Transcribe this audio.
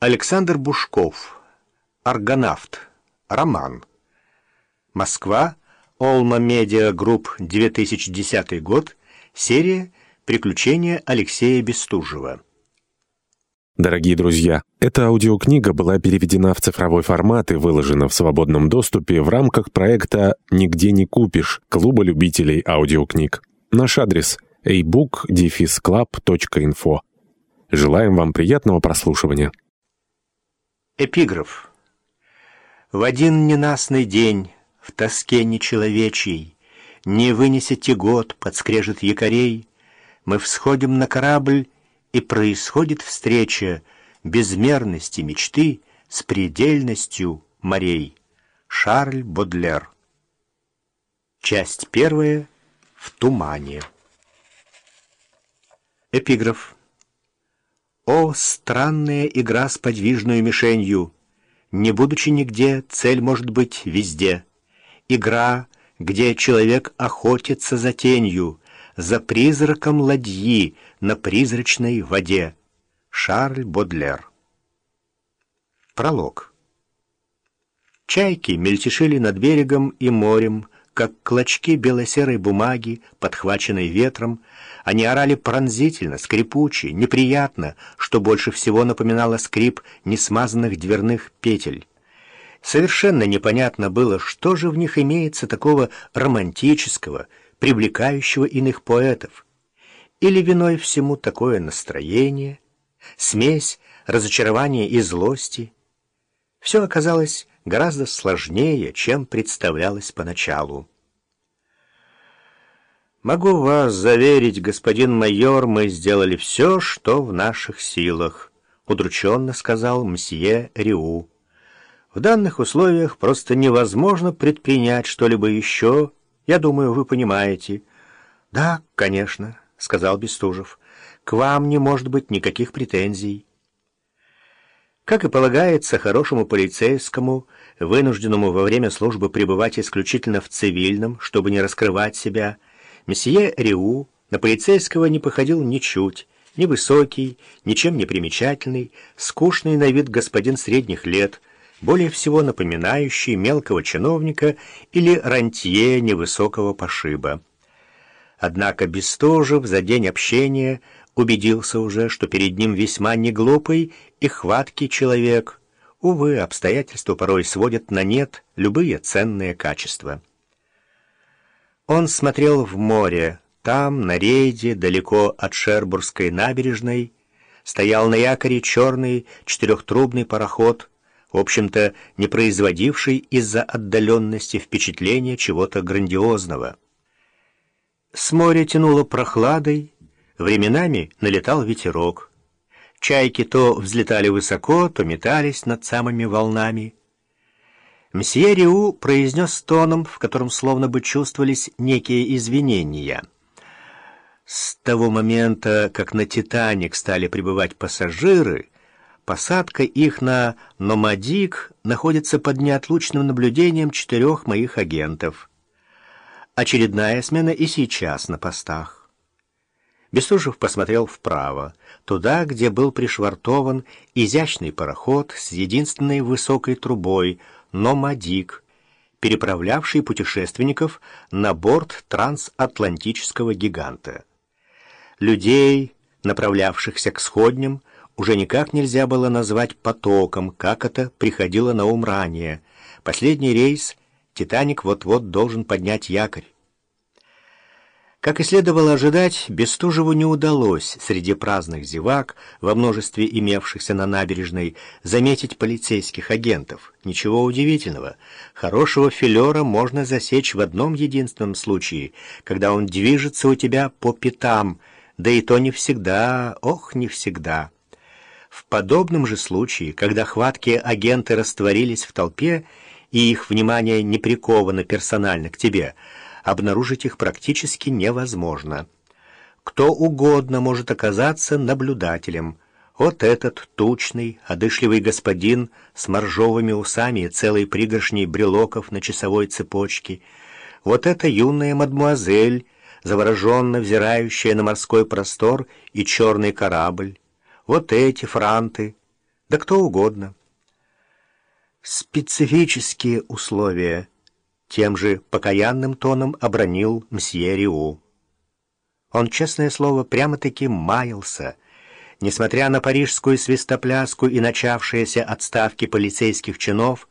Александр Бушков. Аргонавт. Роман. Москва. Олма Медиа Групп. 2010 год. Серия «Приключения Алексея Бестужева». Дорогие друзья, эта аудиокнига была переведена в цифровой формат и выложена в свободном доступе в рамках проекта «Нигде не купишь» Клуба любителей аудиокниг. Наш адрес – ebook-club.info. Желаем вам приятного прослушивания. Эпиграф. В один ненастный день, в тоске нечеловечей, Не вынесете год под скрежет якорей, Мы всходим на корабль, и происходит встреча Безмерности мечты с предельностью морей. Шарль Бодлер. Часть первая. В тумане. Эпиграф. О, странная игра с подвижной мишенью! Не будучи нигде, цель может быть везде. Игра, где человек охотится за тенью, за призраком ладьи на призрачной воде. Шарль Бодлер. Пролог. Чайки мельтешили над берегом и морем, как клочки белосерой бумаги, подхваченной ветром, они орали пронзительно, скрипуче, неприятно, что больше всего напоминало скрип несмазанных дверных петель. Совершенно непонятно было, что же в них имеется такого романтического, привлекающего иных поэтов. Или виной всему такое настроение, смесь разочарования и злости. Все оказалось гораздо сложнее, чем представлялось поначалу. «Могу вас заверить, господин майор, мы сделали все, что в наших силах», — удрученно сказал мсье Риу. «В данных условиях просто невозможно предпринять что-либо еще, я думаю, вы понимаете». «Да, конечно», — сказал Бестужев, — «к вам не может быть никаких претензий». Как и полагается хорошему полицейскому, вынужденному во время службы пребывать исключительно в цивильном, чтобы не раскрывать себя, месье Риу на полицейского не походил ничуть, невысокий, ничем не примечательный, скучный на вид господин средних лет, более всего напоминающий мелкого чиновника или рантье невысокого пошиба. Однако Бестужев за день общения убедился уже, что перед ним весьма неглупый и хваткий человек. Увы, обстоятельства порой сводят на нет любые ценные качества. Он смотрел в море. Там, на рейде, далеко от Шербургской набережной, стоял на якоре черный четырехтрубный пароход, в общем-то, не производивший из-за отдаленности впечатления чего-то грандиозного. С моря тянуло прохладой, временами налетал ветерок. Чайки то взлетали высоко, то метались над самыми волнами. Мсье Риу произнес тоном, в котором словно бы чувствовались некие извинения. С того момента, как на «Титаник» стали прибывать пассажиры, посадка их на «Номадик» находится под неотлучным наблюдением четырех моих агентов. Очередная смена и сейчас на постах. Бестужев посмотрел вправо, туда, где был пришвартован изящный пароход с единственной высокой трубой — «Номадик», переправлявший путешественников на борт трансатлантического гиганта. Людей, направлявшихся к сходням, уже никак нельзя было назвать потоком, как это приходило на ум ранее. Последний рейс «Титаник» вот-вот должен поднять якорь. Как и следовало ожидать, Бестужеву не удалось среди праздных зевак, во множестве имевшихся на набережной, заметить полицейских агентов. Ничего удивительного. Хорошего филера можно засечь в одном единственном случае, когда он движется у тебя по пятам, да и то не всегда, ох, не всегда. В подобном же случае, когда хваткие агенты растворились в толпе, и их внимание не приковано персонально к тебе – обнаружить их практически невозможно. Кто угодно может оказаться наблюдателем. Вот этот тучный, одышливый господин с моржовыми усами и целой пригоршней брелоков на часовой цепочке. Вот эта юная мадмуазель, завороженно взирающая на морской простор и черный корабль. Вот эти франты, да кто угодно. Специфические условия, тем же покаянным тоном обронил мсье Риу. Он, честное слово, прямо-таки маялся. Несмотря на парижскую свистопляску и начавшиеся отставки полицейских чинов,